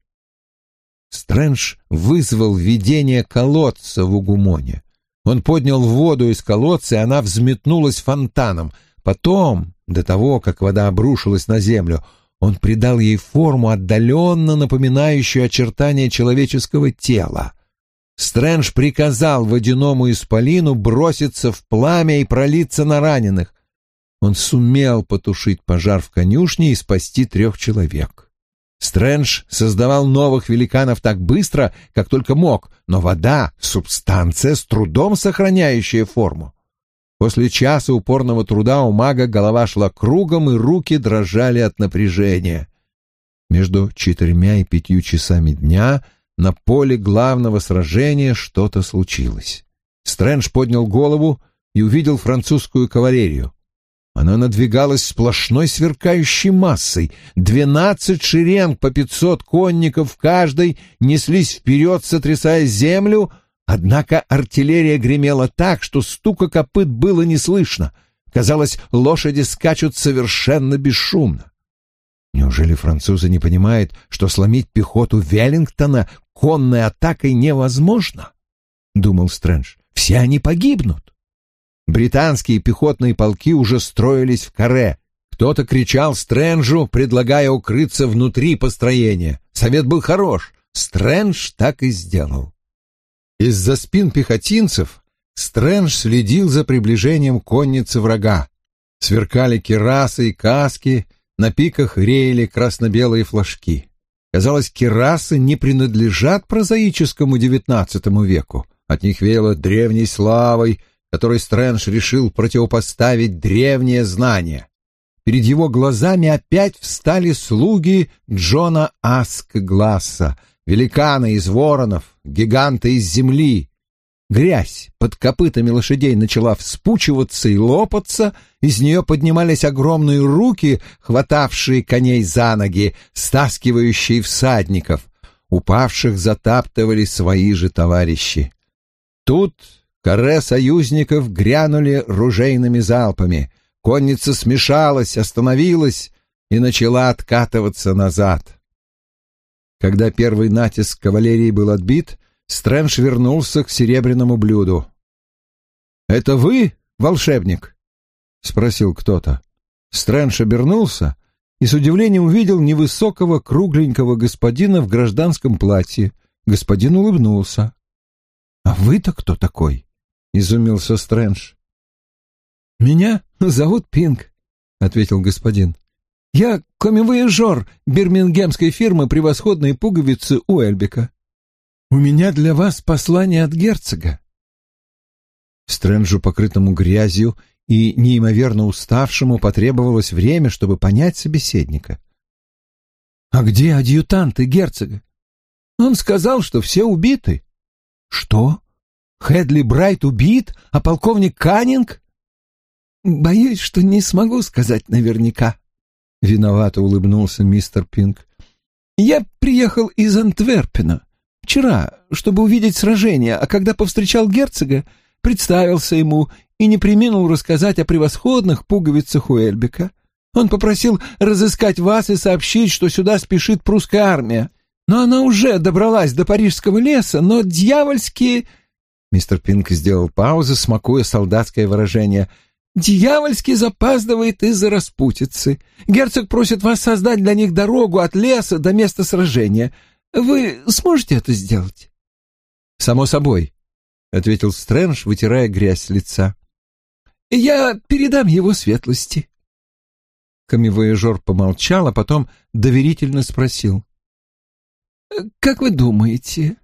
Стрэндж вызвал видение колодца в Угумоне. Он поднял воду из колодца, и она взметнулась фонтаном. Потом, до того, как вода обрушилась на землю, он придал ей форму, отдаленно напоминающую очертания человеческого тела. Стрэндж приказал водяному исполину броситься в пламя и пролиться на раненых. Он сумел потушить пожар в конюшне и спасти трех человек. Стрэндж создавал новых великанов так быстро, как только мог, но вода — субстанция, с трудом сохраняющая форму. После часа упорного труда у мага голова шла кругом, и руки дрожали от напряжения. Между четырьмя и пятью часами дня на поле главного сражения что-то случилось. Стрэндж поднял голову и увидел французскую кавалерию. Она надвигалась сплошной сверкающей массой. Двенадцать шеренг по пятьсот конников в каждой неслись вперед, сотрясая землю, однако артиллерия гремела так, что стука копыт было не слышно. Казалось, лошади скачут совершенно бесшумно. Неужели французы не понимают, что сломить пехоту Веллингтона конной атакой невозможно? — думал Стрэндж. — Все они погибнут. Британские пехотные полки уже строились в каре. Кто-то кричал Стрэнджу, предлагая укрыться внутри построения. Совет был хорош. Стрэндж так и сделал. Из-за спин пехотинцев Стрэндж следил за приближением конницы врага. Сверкали керасы и каски, на пиках реяли красно-белые флажки. Казалось, керасы не принадлежат прозаическому девятнадцатому веку. От них веяло древней славой, которой Стрэндж решил противопоставить древнее знание. Перед его глазами опять встали слуги Джона Аскгласса, великаны из воронов, гиганты из земли. Грязь под копытами лошадей начала вспучиваться и лопаться, из нее поднимались огромные руки, хватавшие коней за ноги, стаскивающие всадников. Упавших затаптывали свои же товарищи. Тут Каре союзников грянули ружейными залпами. Конница смешалась, остановилась и начала откатываться назад. Когда первый натиск кавалерии был отбит, Стрэндж вернулся к серебряному блюду. «Это вы, волшебник?» — спросил кто-то. Стрэндж обернулся и с удивлением увидел невысокого кругленького господина в гражданском платье. Господин улыбнулся. «А вы-то кто такой?» — изумился Стрэндж. «Меня зовут Пинг», — ответил господин. «Я комивояжер бирмингемской фирмы «Превосходные пуговицы» у Эльбека. У меня для вас послание от герцога». Стрэнджу, покрытому грязью и неимоверно уставшему, потребовалось время, чтобы понять собеседника. «А где адъютанты герцога?» «Он сказал, что все убиты». «Что? Хедли Брайт убит, а полковник Каннинг?» «Боюсь, что не смогу сказать наверняка», — виновато улыбнулся мистер Пинк. «Я приехал из Антверпена вчера, чтобы увидеть сражение, а когда повстречал герцога, представился ему и не приминул рассказать о превосходных пуговицах у Эльбека. Он попросил разыскать вас и сообщить, что сюда спешит прусская армия. Но она уже добралась до парижского леса, но дьявольские...» Мистер Пинк сделал паузу, смакуя солдатское выражение. «Дьявольски запаздывает из-за распутицы. Герцог просит вас создать для них дорогу от леса до места сражения. Вы сможете это сделать?» «Само собой», — ответил Стрэндж, вытирая грязь с лица. «Я передам его светлости». Камевояжер помолчал, а потом доверительно спросил. «Как вы думаете,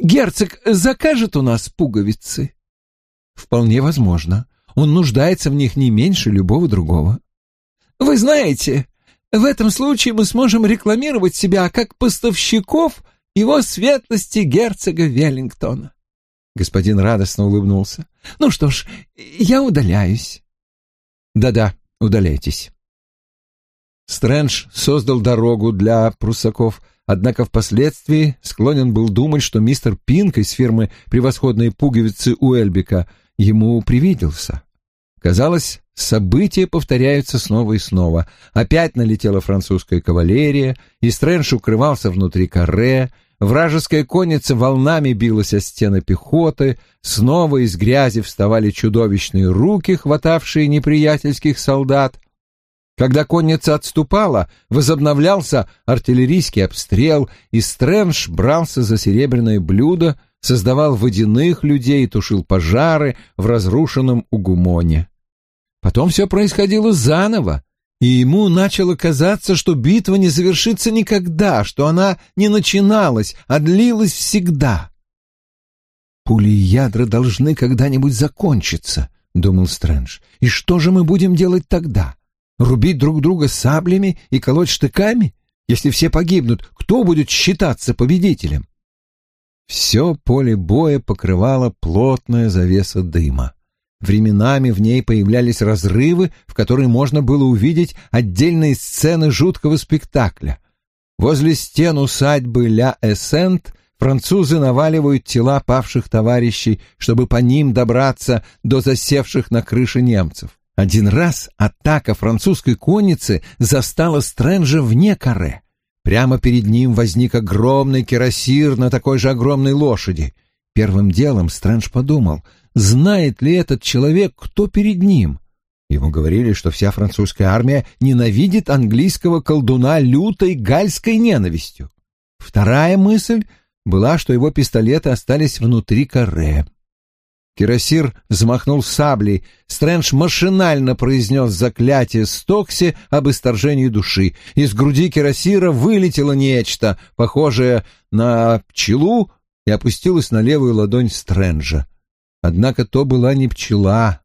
герцог закажет у нас пуговицы?» «Вполне возможно. Он нуждается в них не меньше любого другого». «Вы знаете, в этом случае мы сможем рекламировать себя как поставщиков его светлости герцога Веллингтона». Господин радостно улыбнулся. «Ну что ж, я удаляюсь». «Да-да, удаляйтесь». Стрэндж создал дорогу для прусаков, Однако впоследствии склонен был думать, что мистер Пинк из фирмы «Превосходные пуговицы» у Эльбика ему привиделся. Казалось, события повторяются снова и снова. Опять налетела французская кавалерия, и Стрэндж укрывался внутри каре, вражеская конница волнами билась о стены пехоты, снова из грязи вставали чудовищные руки, хватавшие неприятельских солдат — когда конница отступала, возобновлялся артиллерийский обстрел, и Стрэндж брался за серебряное блюдо, создавал водяных людей и тушил пожары в разрушенном Угумоне. Потом все происходило заново, и ему начало казаться, что битва не завершится никогда, что она не начиналась, а длилась всегда. «Пули и ядра должны когда-нибудь закончиться», — думал Стрэндж. «И что же мы будем делать тогда?» Рубить друг друга саблями и колоть штыками? Если все погибнут, кто будет считаться победителем? Все поле боя покрывала плотная завеса дыма. Временами в ней появлялись разрывы, в которые можно было увидеть отдельные сцены жуткого спектакля. Возле стен усадьбы Ля Эссент французы наваливают тела павших товарищей, чтобы по ним добраться до засевших на крыше немцев. Один раз атака французской конницы застала Стрэнджа вне каре. Прямо перед ним возник огромный кирасир на такой же огромной лошади. Первым делом Стрэндж подумал, знает ли этот человек, кто перед ним. Ему говорили, что вся французская армия ненавидит английского колдуна лютой гальской ненавистью. Вторая мысль была, что его пистолеты остались внутри каре. Кирасир взмахнул саблей. Стрэндж машинально произнес заклятие Стокси об исторжении души. Из груди Кирасира вылетело нечто, похожее на пчелу, и опустилась на левую ладонь Стрэнджа. Однако то была не пчела,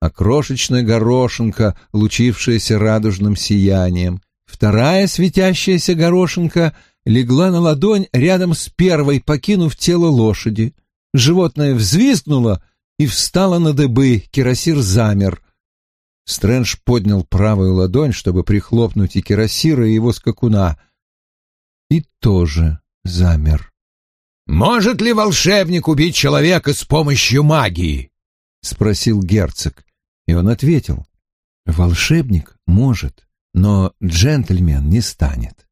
а крошечная горошинка, лучившаяся радужным сиянием. Вторая светящаяся горошинка легла на ладонь рядом с первой, покинув тело лошади. Животное взвизгнуло и встало на дыбы, кирасир замер. Стрэндж поднял правую ладонь, чтобы прихлопнуть и кирасира, и его скакуна, и тоже замер. «Может ли волшебник убить человека с помощью магии?» — спросил герцог. И он ответил, «Волшебник может, но джентльмен не станет».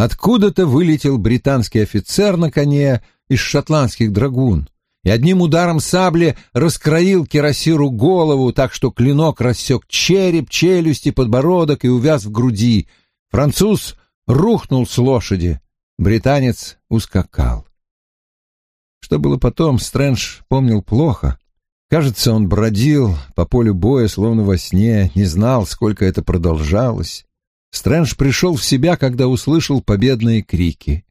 Откуда-то вылетел британский офицер на коне из шотландских драгун и одним ударом сабли раскроил кирасиру голову, так что клинок рассек череп, челюсти, подбородок и увяз в груди. Француз рухнул с лошади. Британец ускакал. Что было потом, Стрэндж помнил плохо. Кажется, он бродил по полю боя, словно во сне, не знал, сколько это продолжалось. Стрэндж пришел в себя, когда услышал победные крики.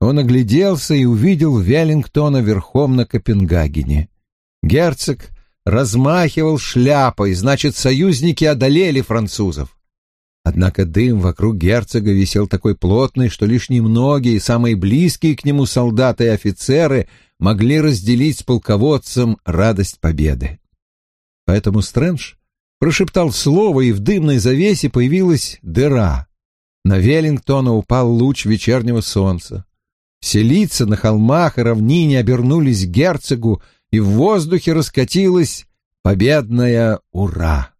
Он огляделся и увидел Веллингтона верхом на Копенгагене. Герцог размахивал шляпой, значит, союзники одолели французов. Однако дым вокруг герцога висел такой плотный, что лишь немногие, самые близкие к нему солдаты и офицеры могли разделить с полководцем радость победы. Поэтому Стрэндж прошептал слово, и в дымной завесе появилась дыра. На Веллингтона упал луч вечернего солнца. Все лица на холмах и равнине обернулись к герцогу, и в воздухе раскатилась победная «Ура!».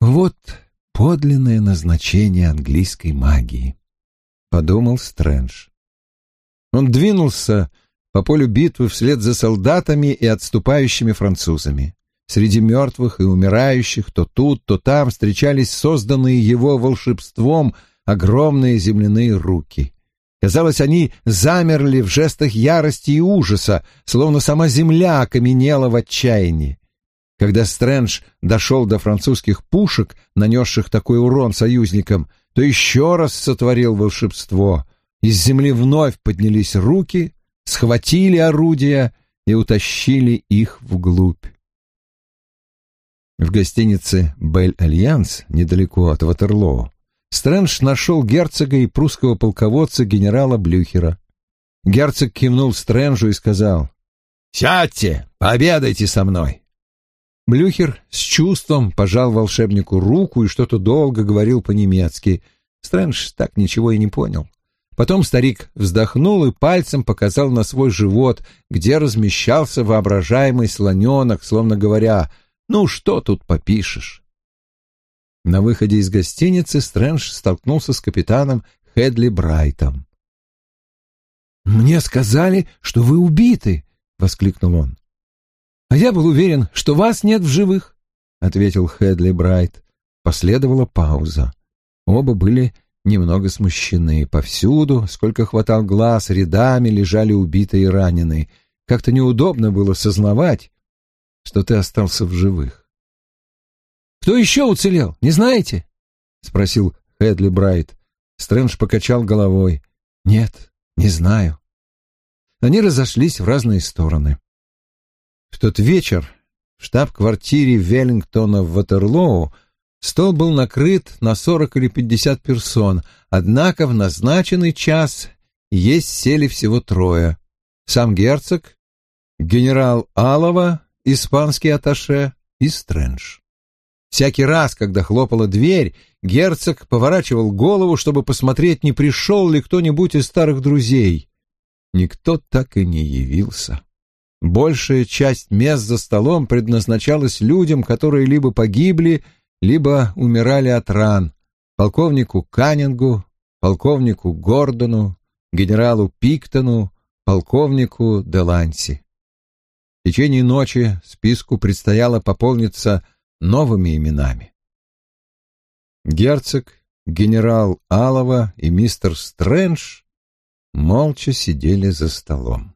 Вот подлинное назначение английской магии, — подумал Стрэндж. Он двинулся по полю битвы вслед за солдатами и отступающими французами. Среди мертвых и умирающих то тут, то там встречались созданные его волшебством огромные земляные руки. Казалось, они замерли в жестах ярости и ужаса, словно сама земля окаменела в отчаянии. Когда Стрэндж дошел до французских пушек, нанесших такой урон союзникам, то еще раз сотворил волшебство. Из земли вновь поднялись руки, схватили орудия и утащили их вглубь. В гостинице «Бель Альянс» недалеко от Ватерлоо Стрэндж нашел герцога и прусского полководца генерала Блюхера. Герцог кивнул Стрэнджу и сказал «Сядьте, пообедайте со мной». Блюхер с чувством пожал волшебнику руку и что-то долго говорил по-немецки. Стрэндж так ничего и не понял. Потом старик вздохнул и пальцем показал на свой живот, где размещался воображаемый слоненок, словно говоря, «Ну, что тут попишешь?» На выходе из гостиницы Стрэндж столкнулся с капитаном Хедли Брайтом. «Мне сказали, что вы убиты!» — воскликнул он. «А я был уверен, что вас нет в живых», — ответил Хедли Брайт. Последовала пауза. Оба были немного смущены. Повсюду, сколько хватал глаз, рядами лежали убитые и раненые. Как-то неудобно было сознавать, что ты остался в живых. «Кто еще уцелел, не знаете?» — спросил Хедли Брайт. Стрэндж покачал головой. «Нет, не знаю». Они разошлись в разные стороны. В тот вечер в штаб-квартире Веллингтона в Ватерлоу стол был накрыт на сорок или пятьдесят персон, однако в назначенный час есть сели всего трое. Сам герцог, генерал Алова, испанский аташе и Стрэндж. Всякий раз, когда хлопала дверь, герцог поворачивал голову, чтобы посмотреть, не пришел ли кто-нибудь из старых друзей. Никто так и не явился. Большая часть мест за столом предназначалась людям, которые либо погибли, либо умирали от ран. Полковнику Каннингу, полковнику Гордону, генералу Пиктону, полковнику Деланси. В течение ночи списку предстояло пополниться новыми именами. Герцог, генерал Алова и мистер Стрэндж молча сидели за столом.